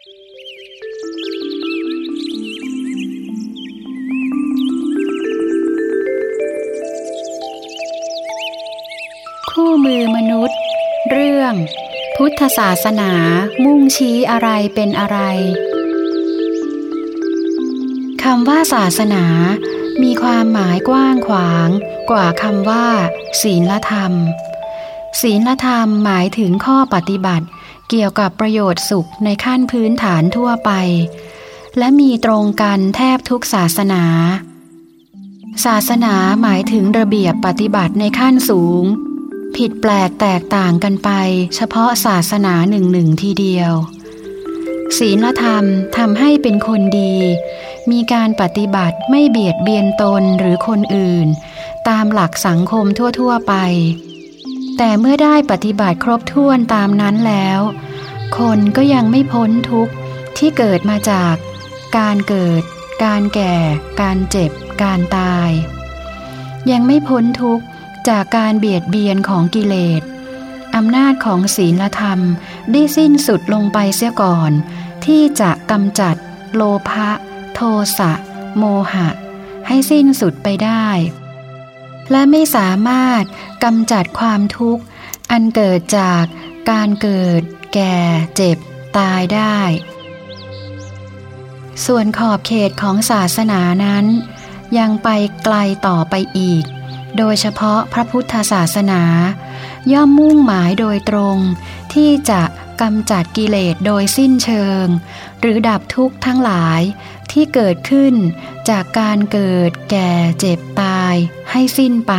คู่มือมนุษย์ เรื่อง พุทธศาสนามุ่งชี้อะไรเป็นอะไรคำว่าศาสนา มีความหมายกว้างขวาง กว่าคำว่า ศีลธรรม ศีลธรรมหมายถึงข้อปฏิบัติ เกี่ยวกับประโยชน์สุขในขั้นพื้นฐานทั่วไป และมีตรงกันแทบทุกศาสนา ศาสนาหมายถึงระเบียบปฏิบัติในขั้นสูง ผิดแปลกแตกต่างกันไป เฉพาะศาสนาหนึ่งหนึ่งทีเดียว ศีลธรรมทำให้เป็นคนดี มีการปฏิบัติไม่เบียดเบียนตนหรือคนอื่น ตามหลักสังคมทั่ว ๆ ไป แต่เมื่อได้ปฏิบัติครบถ้วนตามนั้นแล้ว คนก็ยังไม่พ้นทุกข์ที่เกิดมาจาก การเกิด การแก่ การเจ็บ การตาย ยังไม่พ้นทุกข์จากการเบียดเบียนของกิเลสอำนาจของศีลธรรมได้สิ้นสุดลงไปเสียก่อน ที่จะกำจัด โลภะ โทสะ โมหะ ให้สิ้นสุดไปได้ และไม่สามารถกำจัดความทุกข์ อันเกิดจากการเกิด แก่ เจ็บ ตายได้ ส่วนขอบเขตของศาสนานั้น ยังไปไกลต่อไปอีก โดยเฉพาะพระพุทธศาสนา ย่อมมุ่งหมายโดยตรงที่จะ กำจัดกิเลสโดยสิ้นเชิง หรือดับทุกข์ทั้งหลายที่เกิดขึ้นจากการเกิดแก่เจ็บตายให้สิ้นไป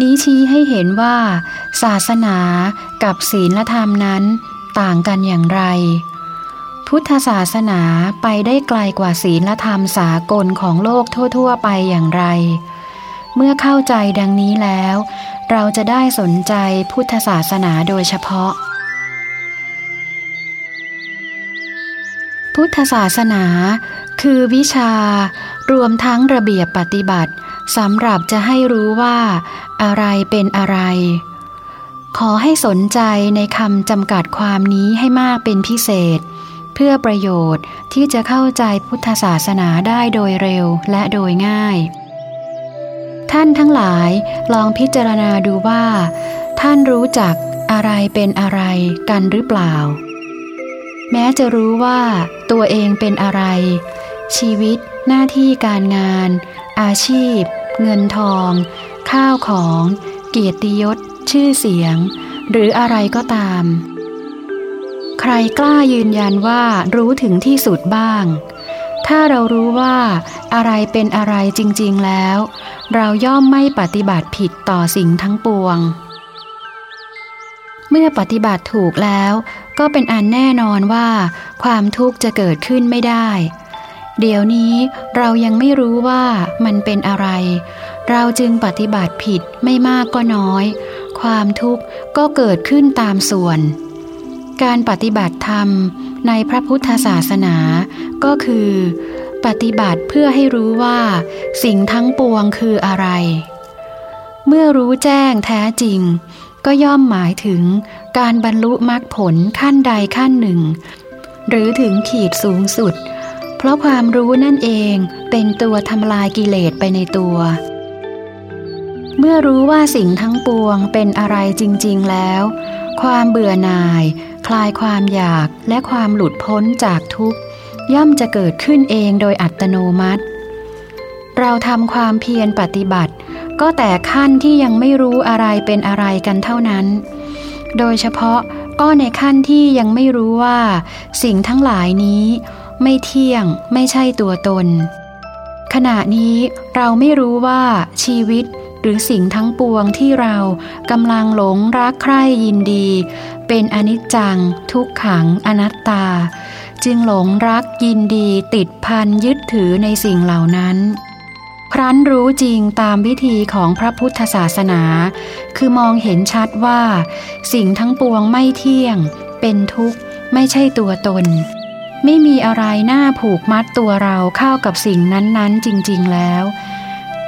นี้ชี้ให้เห็นว่า ศาสนากับศีลธรรมนั้นต่างกันอย่างไร พุทธศาสนาไปได้ไกลกว่าศีลธรรมสากลของโลกทั่ว ๆ ไปอย่างไร เมื่อเข้าใจดังนี้แล้ว เราจะได้สนใจพุทธศาสนาโดยเฉพาะ พุทธศาสนา คือวิชารวมทั้งระเบียบปฏิบัติสำหรับจะให้รู้ว่า อะไรเป็นอะไร ขอให้สนใจในคำจำกัดความนี้ให้มากเป็นพิเศษ เพื่อประโยชน์ที่จะเข้าใจพุทธศาสนาได้โดยเร็วและโดยง่าย ท่านทั้งหลายลองพิจารณาดูว่า ท่านรู้จักอะไรเป็นอะไรกันหรือเปล่า แม้จะรู้ว่าตัวเองเป็นอะไร ชีวิต หน้าที่การงาน อาชีพ เงินทอง ข้าวของ เกียรติยศ ชื่อเสียง หรืออะไรก็ตาม ใครกล้ายืนยันว่ารู้ถึงที่สุดบ้าง ถ้าเรารู้ว่าอะไรเป็นอะไรจริง ๆแล้ว เราย่อมไม่ปฏิบัติผิดต่อสิ่งทั้งปวงเมื่อปฏิบัติถูกแล้ว ก็เป็นอันแน่นอนว่า ความทุกข์จะเกิดขึ้นไม่ได้ เดี๋ยวนี้เรายังไม่รู้ว่ามันเป็นอะไร เราจึงปฏิบัติผิดไม่มากก็น้อย ความทุกข์ก็เกิดขึ้นตามส่วน การปฏิบัติธรรมในพระพุทธศาสนาก็คือ ปฏิบัติเพื่อให้รู้ว่า สิ่งทั้งปวงคืออะไร เมื่อรู้แจ้งแท้จริง ก็ย่อมหมายถึงการบรรลุมรรคผลขั้นใดขั้นหนึ่ง หรือถึงขีดสูงสุด เพราะความรู้นั่นเองเป็นตัวทำลายกิเลสไปในตัว เมื่อรู้ว่าสิ่งทั้งปวงเป็นอะไรจริง ๆแล้ว ความเบื่อหน่าย คลายความอยากและความหลุดพ้นจากทุกข์ ย่อมจะเกิดขึ้นเองโดยอัตโนมัติ เราทำความเพียรปฏิบัติ ก็แต่ขั้นที่ยังไม่รู้อะไรเป็นอะไรกันเท่านั้น โดยเฉพาะก็ในขั้นที่ยังไม่รู้ว่า สิ่งทั้งหลายนี้ ไม่เที่ยงไม่ใช่ตัวตน ขณะนี้เราไม่รู้ว่าชีวิตหรือสิ่งทั้งปวงที่เรากำลังหลงรักใคร่ยินดี เป็นอนิจจัง ทุกขังอนัตตา จึงหลงรักยินดีติดพันยึดถือในสิ่งเหล่านั้น ครั้นรู้จริงตามวิธีของพระพุทธศาสนา คือมองเห็นชัดว่า สิ่งทั้งปวงไม่เที่ยง เป็นทุกข์ ไม่ใช่ตัวตน ไม่มีอะไรน่าผูกมัดตัวเราเข้ากับสิ่งนั้นๆ จริง ๆแล้ว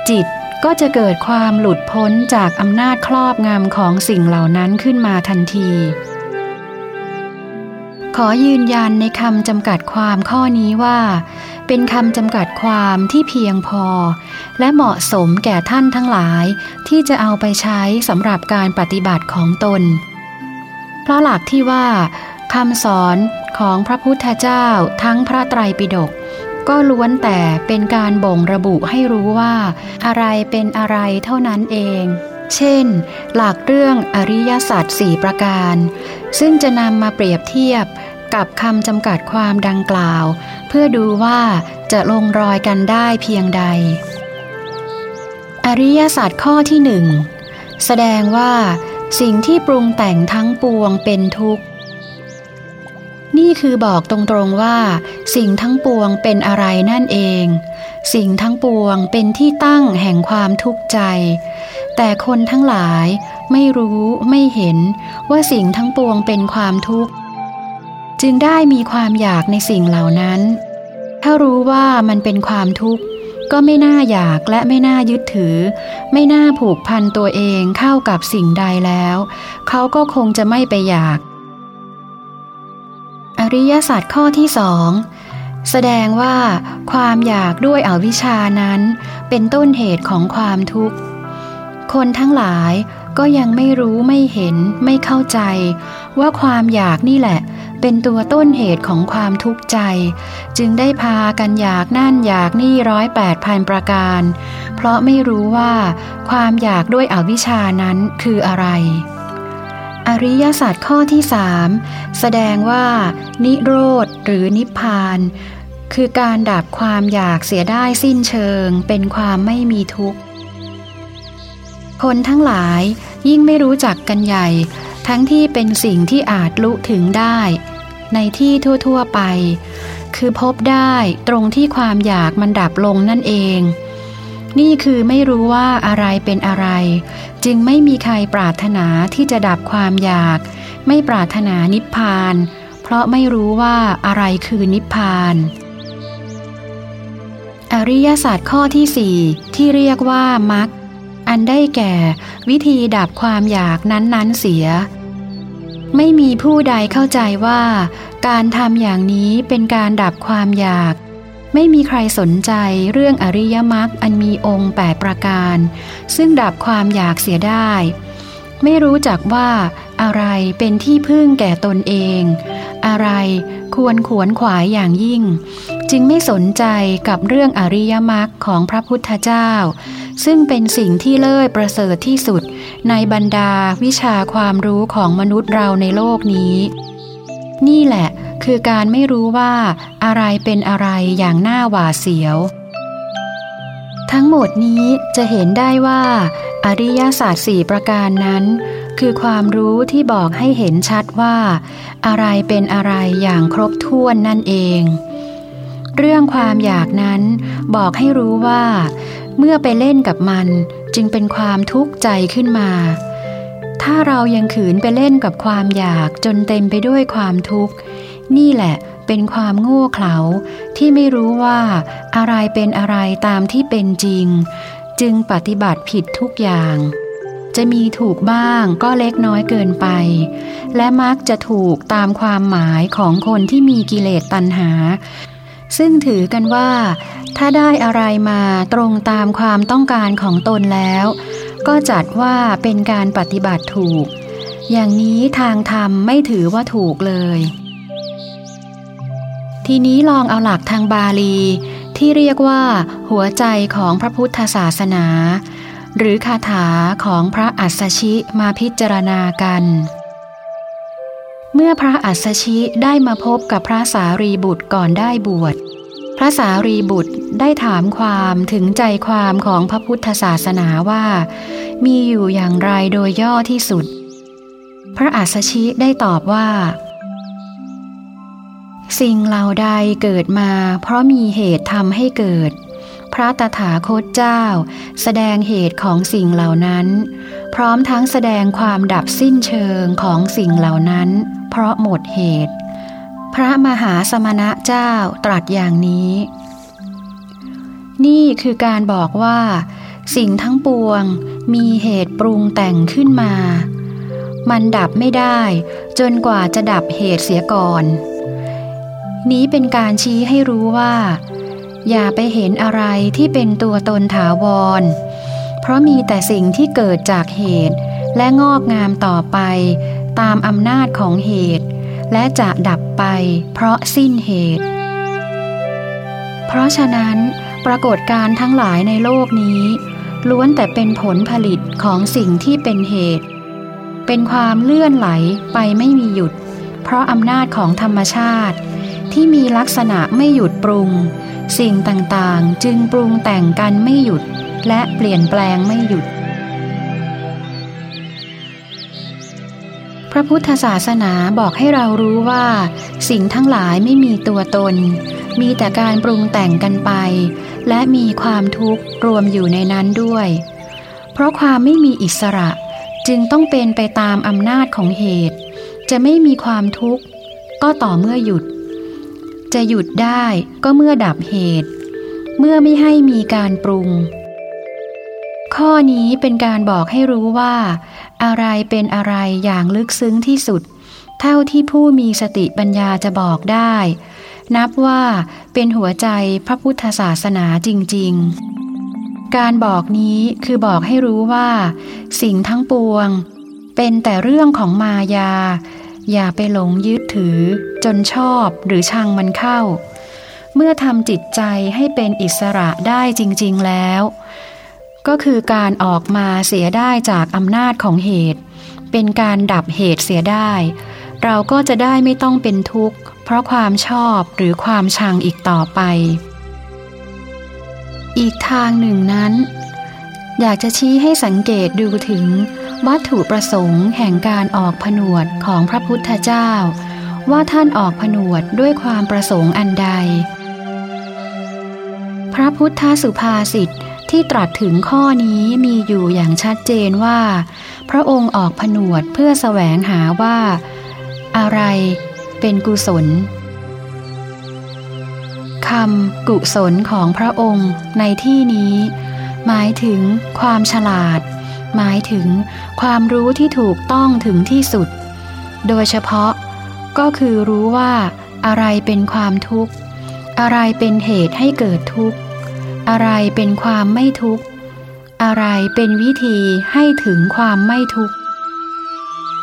จิตก็จะเกิดความหลุดพ้นจากอำนาจครอบงำของสิ่งเหล่านั้นขึ้นมาทันที ขอยืนยันในคำจำกัดความข้อนี้ว่า เป็นคำจำกัดความที่เพียงพอ และเหมาะสมแก่ท่านทั้งหลายที่จะเอาไปใช้สำหรับการปฏิบัติของตน เพราะหลักที่ว่าคำสอนของพระพุทธเจ้าทั้งพระไตรปิฎกก็ล้วนแต่เป็นการบ่งระบุให้รู้ว่า อะไรเป็นอะไรเท่านั้นเอง เช่น หลักเรื่องอริยสัจสี่ประการ ซึ่งจะนำมาเปรียบเทียบ กับคำจำกัดความดังกล่าว เพื่อดูว่าจะลงรอยกันได้เพียงใด อริยศาสัจข้อที่หนึ่งแสดงว่า สิ่งที่ปรุงแต่งทั้งปวงเป็นทุกข์ นี่คือบอกตรงๆว่า สิ่งทั้งปวงเป็นอะไรนั่นเอง สิ่งทั้งปวงเป็นที่ตั้งแห่งความทุกข์ใจ แต่คนทั้งหลายไม่รู้ไม่เห็นว่าสิ่งทั้งปวงเป็นความทุกข์ จึงได้มีความอยากในสิ่งเหล่านั้น ถ้ารู้ว่ามันเป็นความทุกข์ ก็ไม่น่าอยากและไม่น่ายึดถือ ไม่น่าผูกพันตัวเองเข้ากับสิ่งใดแล้ว เขาก็คงจะไม่ไปอยาก อริยศาสัจข้อที่สองแสดงว่าความอยากด้วยอวิชานั้น เป็นต้นเหตุของความทุกข์ คนทั้งหลาย ก็ยังไม่รู้ไม่เห็นไม่เข้าใจ ว่าความอยากนี่แหละ เป็นตัวต้นเหตุของความทุกข์ใจ จึงได้พากันอยากนั่นอยากนี่ร้อยแปดพันประการ เพราะไม่รู้ว่า ความอยากด้วยอวิชานั้นคืออะไร อริยสัจข้อที่สามแสดงว่า นิโรธหรือนิพพานคือการดับความอยากเสียได้สิ้นเชิง เป็นความไม่มีทุกข์ คนทั้งหลายยิ่งไม่รู้จักกันใหญ่ ทั้งที่เป็นสิ่งที่อาจลุถึงได้ ในที่ทั่ว ๆไป คือพบได้ตรงที่ความอยากมันดับลงนั่นเอง นี่คือไม่รู้ว่าอะไรเป็นอะไร จึงไม่มีใครปรารถนาที่จะดับความอยาก ไม่ปรารถนานิพพาน เพราะไม่รู้ว่าอะไรคือนิพพานอริยศาสตร์ข้อที่สี่ที่เรียกว่ามัก อันได้แก่วิธีดับความอยากนั้นๆเสีย ไม่มีผู้ใดเข้าใจว่า การทำอย่างนี้เป็นการดับความอยาก ไม่มีใครสนใจเรื่องอริยมรรคอันมีองค์แปดประการ ซึ่งดับความอยากเสียได้ ไม่รู้จักว่าอะไรเป็นที่พึ่งแก่ตนเอง อะไรควรขวนขวายอย่างยิ่ง จึงไม่สนใจกับเรื่องอริยมรรคของพระพุทธเจ้า ซึ่งเป็นสิ่งที่เลิศประเสริฐที่สุดในบรรดาวิชาความรู้ของมนุษย์เราในโลกนี้ นี่แหละคือการไม่รู้ว่าอะไรเป็นอะไรอย่างหน่าหวาเสียว ทั้งหมดนี้จะเห็นได้ว่า อริยศาสตร์สี่ประการนั้น คือความรู้ที่บอกให้เห็นชัดว่า อะไรเป็นอะไรอย่างครบถ้วนนั่นเอง เรื่องความอยากนั้นบอกให้รู้ว่า เมื่อไปเล่นกับมันจึงเป็นความทุกข์ใจขึ้นมา ถ้าเรายังขืนไปเล่นกับความอยากจนเต็มไปด้วยความทุกข์ นี่แหละเป็นความโง่เขลาที่ไม่รู้ว่าอะไรเป็นอะไรตามที่เป็นจริง จึงปฏิบัติผิดทุกอย่าง จะมีถูกบ้างก็เล็กน้อยเกินไป และมักจะถูกตามความหมายของคนที่มีกิเลสตัณหา ซึ่งถือกันว่า ถ้าได้อะไรมาตรงตามความต้องการของตนแล้ว ก็จัดว่าเป็นการปฏิบัติถูก อย่างนี้ทางธรรมไม่ถือว่าถูกเลยทีนี้ลองเอาหลักทางบาลี ที่เรียกว่า หัวใจของพระพุทธศาสนา หรือคาถาของพระอัสสชิมาพิจารณากัน เมื่อพระอัสสชิได้มาพบกับพระสารีบุตรก่อนได้บวชพระสารีบุตรได้ถามความถึงใจความของพระพุทธศาสนาว่า มีอยู่อย่างไรโดยย่อที่สุด พระอัสสชิได้ตอบว่า สิ่งเหล่าใดเกิดมา เพราะมีเหตุทำให้เกิด พระตถาคตเจ้า แสดงเหตุของสิ่งเหล่านั้น พร้อมทั้งแสดงความดับสิ้นเชิงของสิ่งเหล่านั้น เพราะหมดเหตุ พระมหาสมณะเจ้าตรัสอย่างนี้ นี่คือการบอกว่า สิ่งทั้งปวงมีเหตุปรุงแต่งขึ้นมา มันดับไม่ได้ จนกว่าจะดับเหตุเสียก่อน นี้เป็นการชี้ให้รู้ว่า อย่าไปเห็นอะไรที่เป็นตัวตนถาวร เพราะมีแต่สิ่งที่เกิดจากเหตุ และงอกงามต่อไป ตามอำนาจของเหตุ และจะดับไป เพราะสิ้นเหตุ เพราะฉะนั้น ปรากฏการทั้งหลายในโลกนี้ ล้วนแต่เป็นผลผลิตของสิ่งที่เป็นเหตุ เป็นความเลื่อนไหลไปไม่มีหยุด เพราะอำนาจของธรรมชาติ ที่มีลักษณะไม่หยุดปรุง สิ่งต่างๆ จึงปรุงแต่งกันไม่หยุด และเปลี่ยนแปลงไม่หยุด พระพุทธศาสนาบอกให้เรารู้ว่า สิ่งทั้งหลายไม่มีตัวตน มีแต่การปรุงแต่งกันไป และมีความทุกข์รวมอยู่ในนั้นด้วย เพราะความไม่มีอิสระจึงต้องเป็นไปตามอำนาจของเหตุ จะไม่มีความทุกข์ ก็ต่อเมื่อหยุด จะหยุดได้ก็เมื่อดับเหตุ เมื่อไม่ให้มีการปรุง ข้อนี้เป็นการบอกให้รู้ว่า อะไรเป็นอะไรอย่างลึกซึ้งที่สุด เท่าที่ผู้มีสติปัญญาจะบอกได้ นับว่าเป็นหัวใจพระพุทธศาสนาจริง ๆ การบอกนี้คือบอกให้รู้ว่า สิ่งทั้งปวง เป็นแต่เรื่องของมายา อย่าไปหลงยึดถือ จนชอบหรือชังมันเข้า เมื่อทำจิตใจให้เป็นอิสระได้จริง ๆแล้ว ก็คือการออกมาเสียได้จากอำนาจของเหตุ เป็นการดับเหตุเสียได้ เราก็จะได้ไม่ต้องเป็นทุกข์ เพราะความชอบหรือความชังอีกต่อไป อีกทางหนึ่งนั้น อยากจะชี้ให้สังเกตดูถึง วัตถุประสงค์แห่งการออกผนวดของพระพุทธเจ้า ว่าท่านออกผนวดด้วยความประสงค์อันใด พระพุทธสุภาษิตที่ตรัสถึงข้อนี้มีอยู่อย่างชัดเจนว่า พระองค์ออกผนวดเพื่อแสวงหาว่า อะไรเป็นกุศลคำกุศลของพระองค์ในที่นี้ หมายถึงความฉลาด หมายถึงความรู้ที่ถูกต้องถึงที่สุด โดยเฉพาะก็คือรู้ว่าอะไรเป็นความทุกข์ อะไรเป็นเหตุให้เกิดทุกข์ อะไรเป็นความไม่ทุกข์ อะไรเป็นวิธีให้ถึงความไม่ทุกข์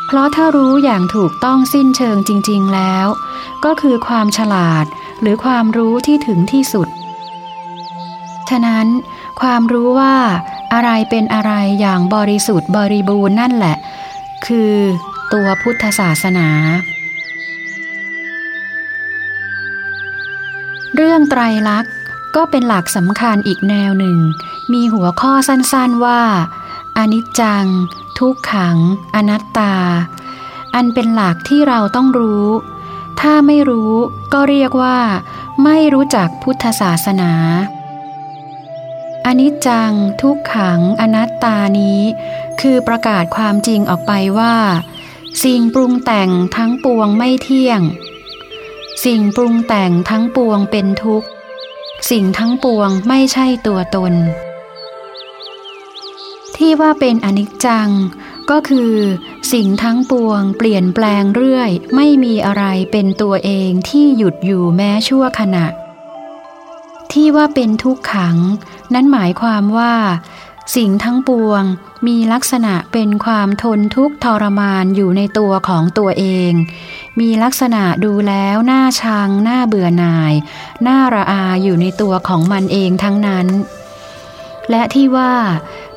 เพราะถ้ารู้อย่างถูกต้องสิ้นเชิงจริง ๆแล้ว ก็คือความฉลาดหรือความรู้ที่ถึงที่สุด ฉะนั้น ความรู้ว่า อะไรเป็นอะไรอย่างบริสุทธิ์บริบูรณ์นั่นแหละ คือตัวพุทธศาสนา เรื่องไตรลักษณ์ก็เป็นหลักสำคัญอีกแนวหนึ่ง มีหัวข้อสั้นๆว่า อนิจจัง ทุกขัง อนัตตา อันเป็นหลักที่เราต้องรู้ ถ้าไม่รู้ก็เรียกว่า ไม่รู้จักพุทธศาสนา อนิจจัง ทุกขัง อนัตตานี้ คือประกาศความจริงออกไปว่า สิ่งปรุงแต่งทั้งปวงไม่เที่ยง สิ่งปรุงแต่งทั้งปวงเป็นทุกข์ สิ่งทั้งปวงไม่ใช่ตัวตน ที่ว่าเป็นอนิจจัง ก็คือ สิ่งทั้งปวงเปลี่ยนแปลงเรื่อย ไม่มีอะไรเป็นตัวเองที่หยุดอยู่แม้ชั่วขณะ ที่ว่าเป็นทุกขัง นั้นหมายความว่า สิ่งทั้งปวงมีลักษณะเป็นความทนทุกข์ทรมานอยู่ในตัวของตัวเอง มีลักษณะดูแล้วน่าชังน่าเบื่อหน่าย น่าระอาอยู่ในตัวของมันเองทั้งนั้น และที่ว่า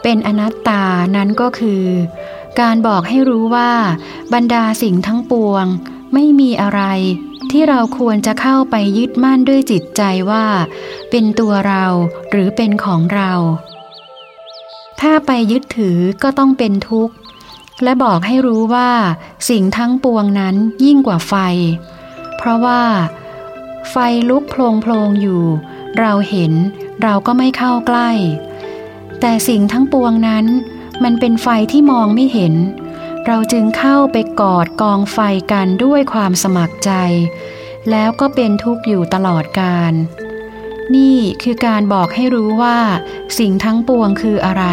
เป็นอนัตตานั้นก็คือ การบอกให้รู้ว่า บรรดาสิ่งทั้งปวงไม่มีอะไร ที่เราควรจะเข้าไปยึดมั่นด้วยจิตใจว่า เป็นตัวเราหรือเป็นของเรา ถ้าไปยึดถือก็ต้องเป็นทุกข์ และบอกให้รู้ว่า สิ่งทั้งปวงนั้นยิ่งกว่าไฟ เพราะว่า ไฟลุกโพลงโพลงอยู่ เราเห็นเราก็ไม่เข้าใกล้ แต่สิ่งทั้งปวงนั้น มันเป็นไฟที่มองไม่เห็นเเราจึงเข้าไปกอดกองไฟกันด้วยความสมัครใจ แล้วก็เป็นทุกข์อยู่ตลอดกาลนี่คือการบอกให้รู้ว่า สิ่งทั้งปวงคืออะไร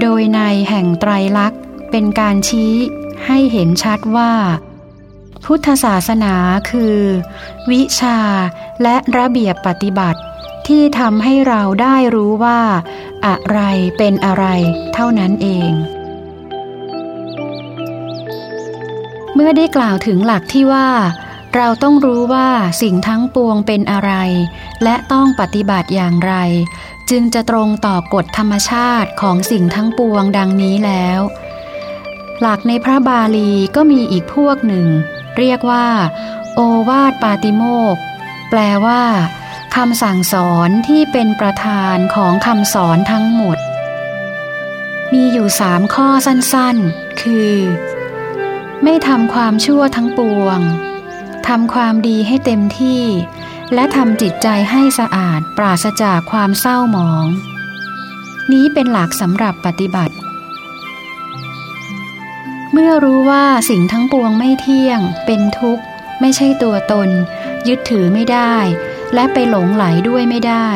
โดยในแห่งไตรลักษณ์เป็นการชี้ให้เห็นชัดว่า พุทธศาสนาคือ วิชาและระเบียบปฏิบัติที่ทำให้เราได้รู้ว่า อะไรเป็นอะไรเท่านั้นเอง มื่อได้กล่าวถึงหลักที่ว่า เราต้องรู้ว่าสิ่งทั้งปวงเป็นอะไร และต้องปฏิบัติอย่างไร จึงจะตรงต่อกฎธรรมชาติของสิ่งทั้งปวงดังนี้แล้ว หลักในพระบาลีก็มีอีกพวกหนึ่ง เรียกว่า โอวาทปาติโมกแปลว่าคำสั่งสอนที่เป็นประธานของคำสอนทั้งหมด มีอยู่สามข้อสั้นๆ คือ ไม่ทำความชั่วทั้งปวงทำความดีให้เต็มที่ และทำจิตใจให้สะอาดปราศจากความเศร้าหมอง นี้เป็นหลักสำหรับปฏิบัติ เมื่อรู้ว่าสิ่งทั้งปวงไม่เที่ยง เป็นทุกข์ ไม่ใช่ตัวตน ยึดถือไม่ได้ และไปหลงไหลด้วยไม่ได้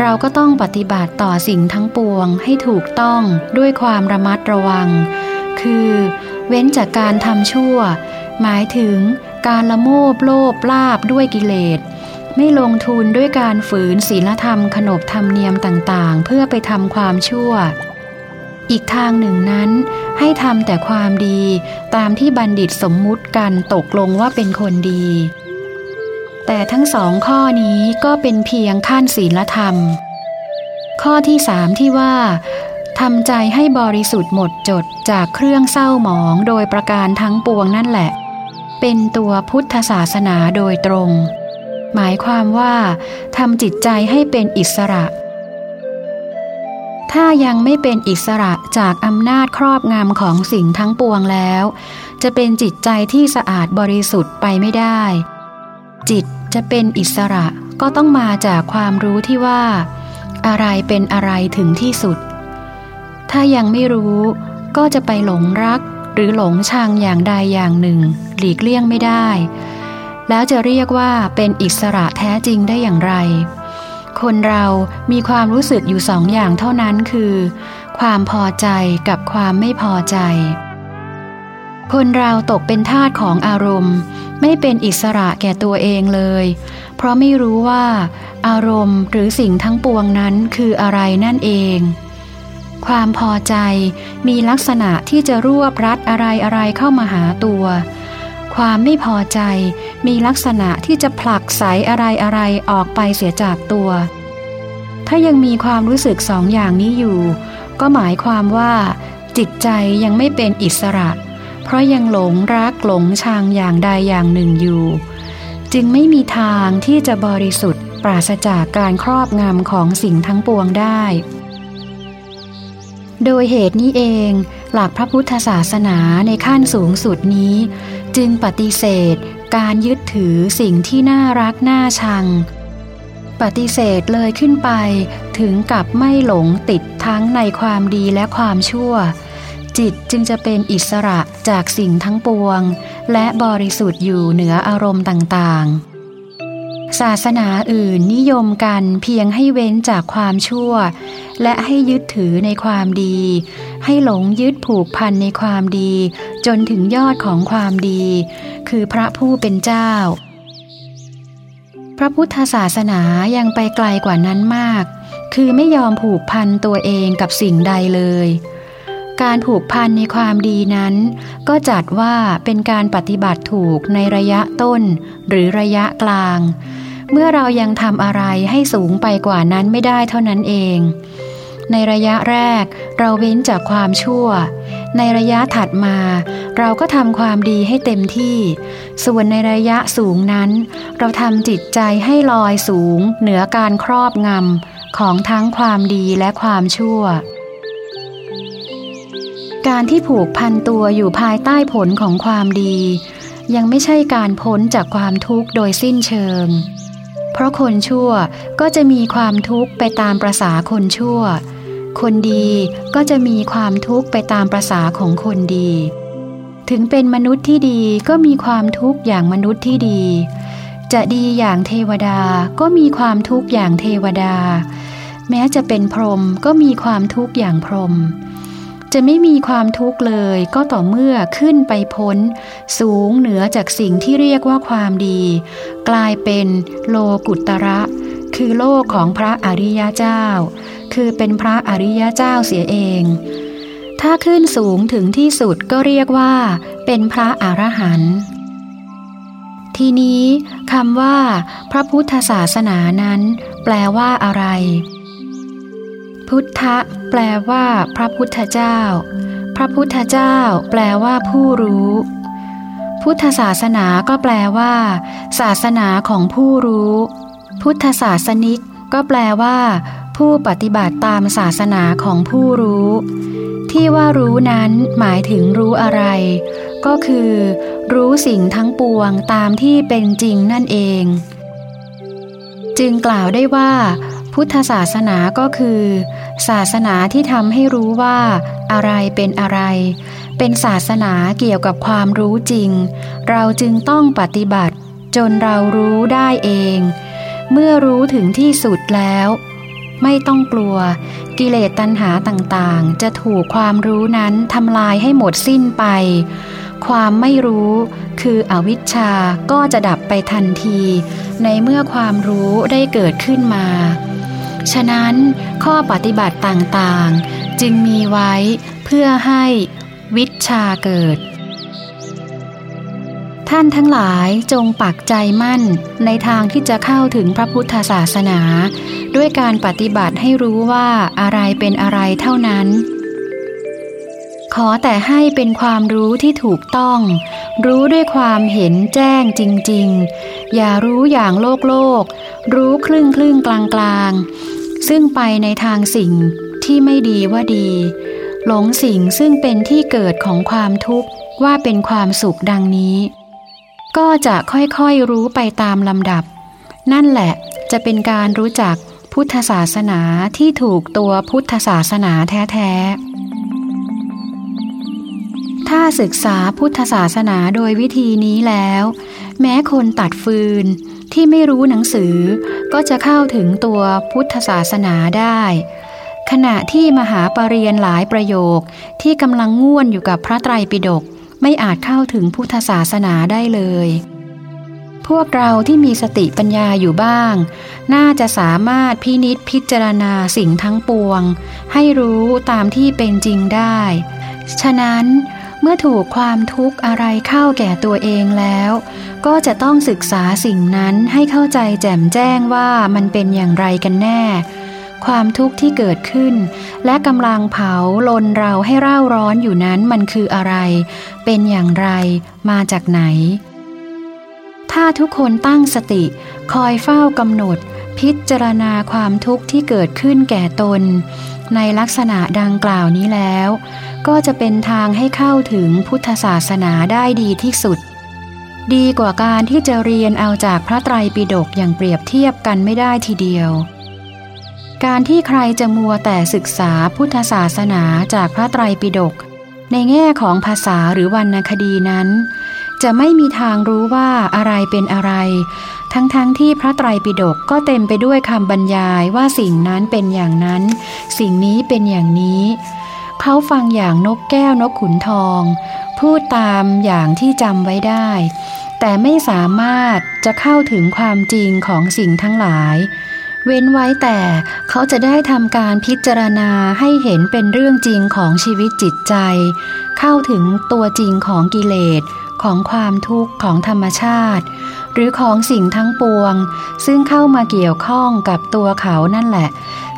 เราก็ต้องปฏิบัติต่อสิ่งทั้งปวงให้ถูกต้องด้วยความระมัดระวัง คือ เว้นจากการทำชั่ว หมายถึงการละโมบโลภลาบด้วยกิเลส ไม่ลงทุนด้วยการฝืนศีลธรรมขนบธรรมเนียมต่างๆ เพื่อไปทำความชั่ว อีกทางหนึ่งนั้นให้ทำแต่ความดีตามที่บัณฑิตสมมุติกันตกลงว่าเป็นคนดี แต่ทั้งสองข้อนี้ก็เป็นเพียงขั้นศีลธรรมข้อที่สามที่ว่า ทำใจให้บริสุทธิ์หมดจดจากเครื่องเศร้าหมองโดยประการทั้งปวงนั่นแหละ เป็นตัวพุทธศาสนาโดยตรง หมายความว่าทำจิตใจให้เป็นอิสระ ถ้ายังไม่เป็นอิสระจากอำนาจครอบงำของสิ่งทั้งปวงแล้ว จะเป็นจิตใจที่สะอาดบริสุทธิ์ไปไม่ได้ จิตจะเป็นอิสระก็ต้องมาจากความรู้ที่ว่า อะไรเป็นอะไรถึงที่สุด ถ้ายังไม่รู้ก็จะไปหลงรักหรือหลงชังอย่างใดอย่างหนึ่ง หลีกเลี่ยงไม่ได้ แล้วจะเรียกว่าเป็นอิสระแท้จริงได้อย่างไร คนเรามีความรู้สึกอยู่สองอย่างเท่านั้นคือ ความพอใจกับความไม่พอใจ คนเราตกเป็นทาสของอารมณ์ ไม่เป็นอิสระแก่ตัวเองเลย เพราะไม่รู้ว่า อารมณ์หรือสิ่งทั้งปวงนั้นคืออะไรนั่นเอง ความพอใจ มีลักษณะที่จะรวบรัดอะไรอะไรเข้ามาหาตัว ความไม่พอใจ มีลักษณะที่จะผลักใสอะไรอะไรออกไปเสียจากตัว ถ้ายังมีความรู้สึกสองอย่างนี้อยู่ ก็หมายความว่า จิตใจยังไม่เป็นอิสระ เพราะยังหลงรักหลงชังอย่างใดอย่างหนึ่งอยู่ จึงไม่มีทางที่จะบริสุทธิ์ปราศจากการครอบงำของสิ่งทั้งปวงได้ โดยเหตุนี้เอง หลักพระพุทธศาสนาในขั้นสูงสุดนี้ จึงปฏิเสธการยึดถือสิ่งที่น่ารักน่าชัง ปฏิเสธเลยขึ้นไปถึงกับไม่หลงติดทั้งในความดีและความชั่ว จิตจึงจะเป็นอิสระจากสิ่งทั้งปวง และบริสุทธิ์อยู่เหนืออารมณ์ต่างๆ ศาสนาอื่นนิยมกันเพียงให้เว้นจากความชั่ว และให้ยึดถือในความดี ให้หลงยึดผูกพันในความดี จนถึงยอดของความดี คือพระผู้เป็นเจ้า พระพุทธศาสนายังไปไกลกว่านั้นมาก คือไม่ยอมผูกพันตัวเองกับสิ่งใดเลย การผูกพันในความดีนั้น ก็จัดว่าเป็นการปฏิบัติถูกในระยะต้น หรือระยะกลาง เมื่อเรายังทำอะไรให้สูงไปกว่านั้นไม่ได้เท่านั้นเอง ในระยะแรกเราเว้นจากความชั่ว ในระยะถัดมา เราก็ทำความดีให้เต็มที่ ส่วนในระยะสูงนั้น เราทำจิตใจให้ลอยสูง เหนือการครอบงำของทั้งความดีและความชั่ว การที่ผูกพันตัวอยู่ภายใต้ผลของความดี ยังไม่ใช่การพ้นจากความทุกข์โดยสิ้นเชิง เพราะคนชั่วก็จะมีความทุกข์ไปตามประษาคนชั่ว คนดีก็จะมีความทุกข์ไปตามประษาของคนดี ถึงเป็นมนุษย์ที่ดีก็มีความทุกข์อย่างมนุษย์ที่ดี จะดีอย่างเทวดาก็มีความทุกข์อย่างเทวดา แม้จะเป็นพรหมก็มีความทุกข์อย่างพรหม จะไม่มีความทุกข์เลยก็ต่อเมื่อขึ้นไปพ้น สูงเหนือจากสิ่งที่เรียกว่าความดี กลายเป็นโลกุตระ คือโลกของพระอริยเจ้า คือเป็นพระอริยเจ้าเสียเอง ถ้าขึ้นสูงถึงที่สุดก็เรียกว่า เป็นพระอรหันต์ทีนี้คำว่า พระพุทธศาสนานั้น แปลว่าอะไร พุทธะแปลว่า พระพุทธเจ้า พระพุทธเจ้า แปลว่า ผู้รู้ พุทธศาสนาก็แปลว่า ศาสนาของผู้รู้ พุทธศาสนิก ก็แปลว่า ผู้ปฏิบัติตามศาสนาของผู้รู้ ที่ว่ารู้นั้นหมายถึงรู้อะไร ก็คือ รู้สิ่งทั้งปวงตามที่เป็นจริงนั่นเอง จึงกล่าวได้ว่า พุทธศาสนาก็คือ ศาสนาที่ทำให้รู้ว่าอะไรเป็นอะไร เป็นศาสนาเกี่ยวกับความรู้จริง เราจึงต้องปฏิบัติ จนเรารู้ได้เอง เมื่อรู้ถึงที่สุดแล้ว ไม่ต้องกลัว กิเลสตัณหาต่างๆ จะถูกความรู้นั้นทำลายให้หมดสิ้นไป ความไม่รู้คืออวิชชาก็จะดับไปทันที ในเมื่อความรู้ได้เกิดขึ้นมา ฉะนั้นข้อปฏิบัติต่างๆ จึงมีไว้เพื่อให้วิชาเกิด ท่านทั้งหลายจงปักใจมั่นในทางที่จะเข้าถึงพระพุทธศาสนา ด้วยการปฏิบัติให้รู้ว่าอะไรเป็นอะไรเท่านั้น ขอแต่ให้เป็นความรู้ที่ถูกต้อง รู้ด้วยความเห็นแจ้งจริง ๆ อย่ารู้อย่างโลกโลกรู้ครึ่งครึ่งกลางกลาง ซึ่งไปในทางสิ่งที่ไม่ดีว่าดี หลงสิ่งซึ่งเป็นที่เกิดของความทุกข์ว่าเป็นความสุขดังนี้ ก็จะค่อยๆรู้ไปตามลำดับ นั่นแหละจะเป็นการรู้จักพุทธศาสนาที่ถูกตัวพุทธศาสนาแท้ๆ ถ้าศึกษาพุทธศาสนาโดยวิธีนี้แล้ว แม้คนตัดฟืน ที่ไม่รู้หนังสือก็จะเข้าถึงตัวพุทธศาสนาได้ ขณะที่มหาปรริญญาหลายประโยคที่กำลังง่วนอยู่กับพระไตรปิฎกไม่อาจเข้าถึงพุทธศาสนาได้เลย พวกเราที่มีสติปัญญาอยู่บ้าง น่าจะสามารถพินิษพิจารณาสิ่งทั้งปวง ให้รู้ตามที่เป็นจริงได้ ฉะนั้น เมื่อถูกความทุกข์อะไรเข้าแก่ตัวเองแล้ว ก็จะต้องศึกษาสิ่งนั้นให้เข้าใจแจ่มแจ้งว่ามันเป็นอย่างไรกันแน่ ความทุกข์ที่เกิดขึ้น และกำลังเผาลนเราให้เร่าร้อนอยู่นั้นมันคืออะไร เป็นอย่างไร มาจากไหน ถ้าทุกคนตั้งสติ คอยเฝ้ากำหนด พิจารณาความทุกข์ที่เกิดขึ้นแก่ตน ในลักษณะดังกล่าวนี้แล้ว ก็จะเป็นทางให้เข้าถึงพุทธศาสนาได้ดีที่สุด ดีกว่าการที่จะเรียนเอาจากพระไตรปิฎกอย่างเปรียบเทียบกันไม่ได้ทีเดียว การที่ใครจะมัวแต่ศึกษาพุทธศาสนาจากพระไตรปิฎกในแง่ของภาษาหรือวรรณคดีนั้น จะไม่มีทางรู้ว่าอะไรเป็นอะไร ทั้งๆทที่พระไตรปิฎกก็เต็มไปด้วยคำบรรยายว่าสิ่งนั้นเป็นอย่างนั้น สิ่งนี้เป็นอย่างนี้ เขาฟังอย่างนกแก้วนกขุนทอง พูดตามอย่างที่จำไว้ได้ แต่ไม่สามารถจะเข้าถึงความจริงของสิ่งทั้งหลาย เว้นไว้แต่เขาจะได้ทำการพิจารณาให้เห็นเป็นเรื่องจริงของชีวิตจิตใจ เข้าถึงตัวจริงของกิเลสของความทุกข์ของธรรมชาติ หรือของสิ่งทั้งปวง ซึ่งเข้ามาเกี่ยวข้องกับตัวเขานั่นแหละ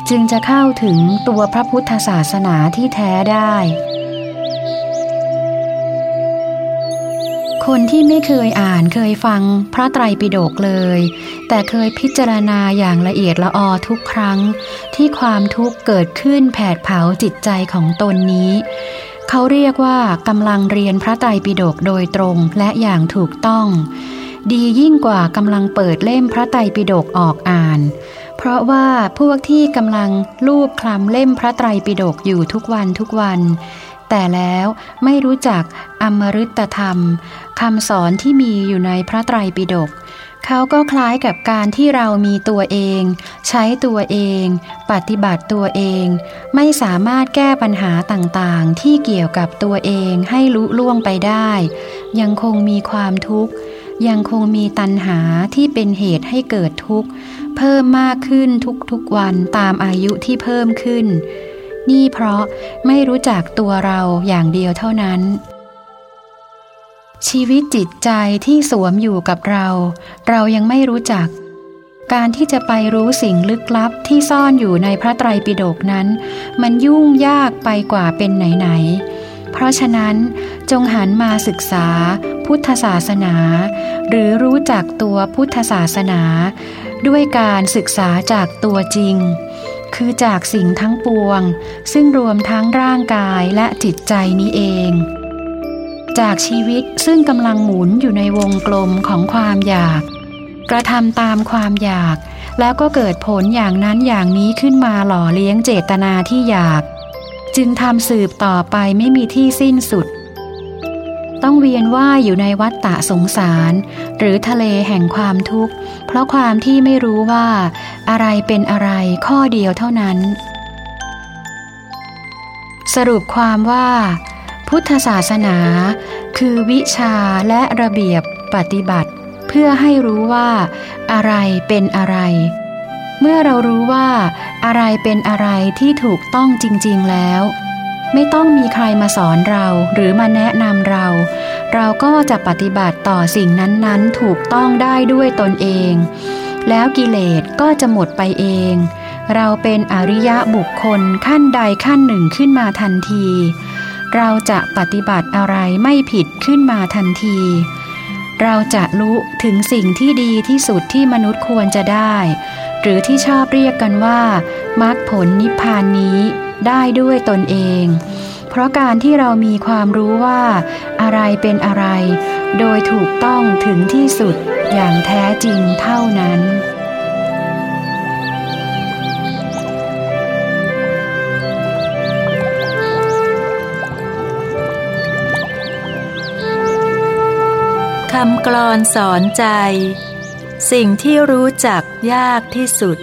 จึงจะเข้าถึงตัวพระพุทธศาสนาที่แท้ได้ คนที่ไม่เคยอ่านเคยฟังพระไตรปิฎกเลย แต่เคยพิจารณาอย่างละเอียดละออทุกครั้ง ที่ความทุกข์เกิดขึ้นแผดเผาจิตใจของตนนี้เขาเรียกว่ากำลังเรียนพระไตรปิฎกโดยตรงและอย่างถูกต้อง ดียิ่งกว่ากำลังเปิดเล่มพระไตรปิฎกออกอ่าน เพราะว่าพวกที่กำลังลูบคลำเล่มพระไตรปิฎกอยู่ทุกวันทุกวัน แต่แล้วไม่รู้จักอมฤตธรรมคำสอนที่มีอยู่ในพระไตรปิฎกเขาก็คล้ายกับการที่เรามีตัวเอง ใช้ตัวเอง ปฏิบัติตัวเอง ไม่สามารถแก้ปัญหาต่างๆ ที่เกี่ยวกับตัวเองให้ลุล่วงไปได้ ยังคงมีความทุกข์ ยังคงมีตัณหาที่เป็นเหตุให้เกิดทุกข์ เพิ่มมากขึ้นทุกๆวันตามอายุที่เพิ่มขึ้น นี่เพราะไม่รู้จักตัวเราอย่างเดียวเท่านั้น ชีวิตจิตใจที่สวมอยู่กับเรา เรายังไม่รู้จัก การที่จะไปรู้สิ่งลึกลับที่ซ่อนอยู่ในพระไตรปิฎกนั้น มันยุ่งยากไปกว่าเป็นไหนๆเพราะฉะนั้นจงหันมาศึกษา พุทธศาสนา หรือรู้จักตัวพุทธศาสนา ด้วยการศึกษาจากตัวจริง คือจากสิ่งทั้งปวง ซึ่งรวมทั้งร่างกายและจิตใจนี้เอง จากชีวิตซึ่งกำลังหมุนอยู่ในวงกลมของความอยาก กระทำตามความอยาก แล้วก็เกิดผลอย่างนั้นอย่างนี้ขึ้นมาหล่อเลี้ยงเจตนาที่อยาก จึงทำสืบต่อไปไม่มีที่สิ้นสุด ต้องเวียนว่ายอยู่ในวัฏฏะสงสาร หรือทะเลแห่งความทุกข์ เพราะความที่ไม่รู้ว่า อะไรเป็นอะไรข้อเดียวเท่านั้น สรุปความว่า พุทธศาสนา คือวิชาและระเบียบปฏิบัติ เพื่อให้รู้ว่า อะไรเป็นอะไร เมื่อเรารู้ว่า อะไรเป็นอะไรที่ถูกต้องจริง ๆแล้ว ไม่ต้องมีใครมาสอนเราหรือมาแนะนำเรา เราก็จะปฏิบัติต่อสิ่งนั้นๆ ถูกต้องได้ด้วยตนเอง แล้วกิเลสก็จะหมดไปเอง เราเป็นอริยะบุคคลขั้นใดขั้นหนึ่งขึ้นมาทันที เราจะปฏิบัติอะไรไม่ผิดขึ้นมาทันที เราจะรู้ถึงสิ่งที่ดีที่สุดที่มนุษย์ควรจะได้ หรือที่ชอบเรียกกันว่ามรรคผลนิพพานนี้ ได้ด้วยตนเอง เพราะการที่เรามีความรู้ว่าอะไรเป็นอะไร โดยถูกต้องถึงที่สุดอย่างแท้จริงเท่านั้น คำกลอนสอนใจ สิ่งที่รู้จักยากที่สุด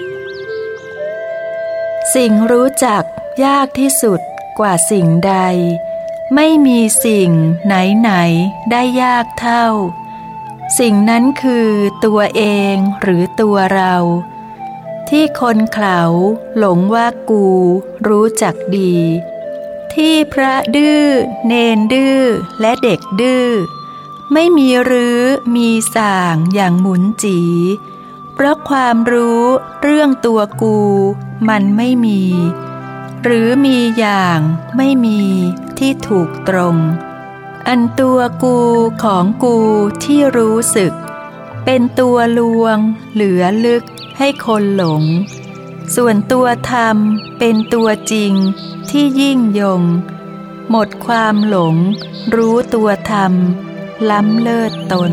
สิ่งรู้จัก ยากที่สุดกว่าสิ่งใด ไม่มีสิ่งไหนไหนได้ยากเท่า สิ่งนั้นคือตัวเองหรือตัวเรา ที่คนเขาหลงว่ากูรู้จักดี ที่พระดื้อเนนดื้อและเด็กดื้อไม่มีรื้อมีส่างอย่างหมุนจี เพราะความรู้เรื่องตัวกูมันไม่มี หรือมีอย่างไม่มีที่ถูกตรง อันตัวกูของกูที่รู้สึก เป็นตัวลวงเหลือลึกให้คนหลง ส่วนตัวธรรมเป็นตัวจริงที่ยิ่งยง หมดความหลง รู้ตัวธรรม ล้ำเลิศตน